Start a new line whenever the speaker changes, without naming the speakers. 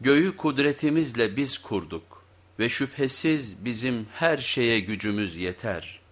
Göğü kudretimizle biz kurduk ve şüphesiz bizim her şeye gücümüz yeter.''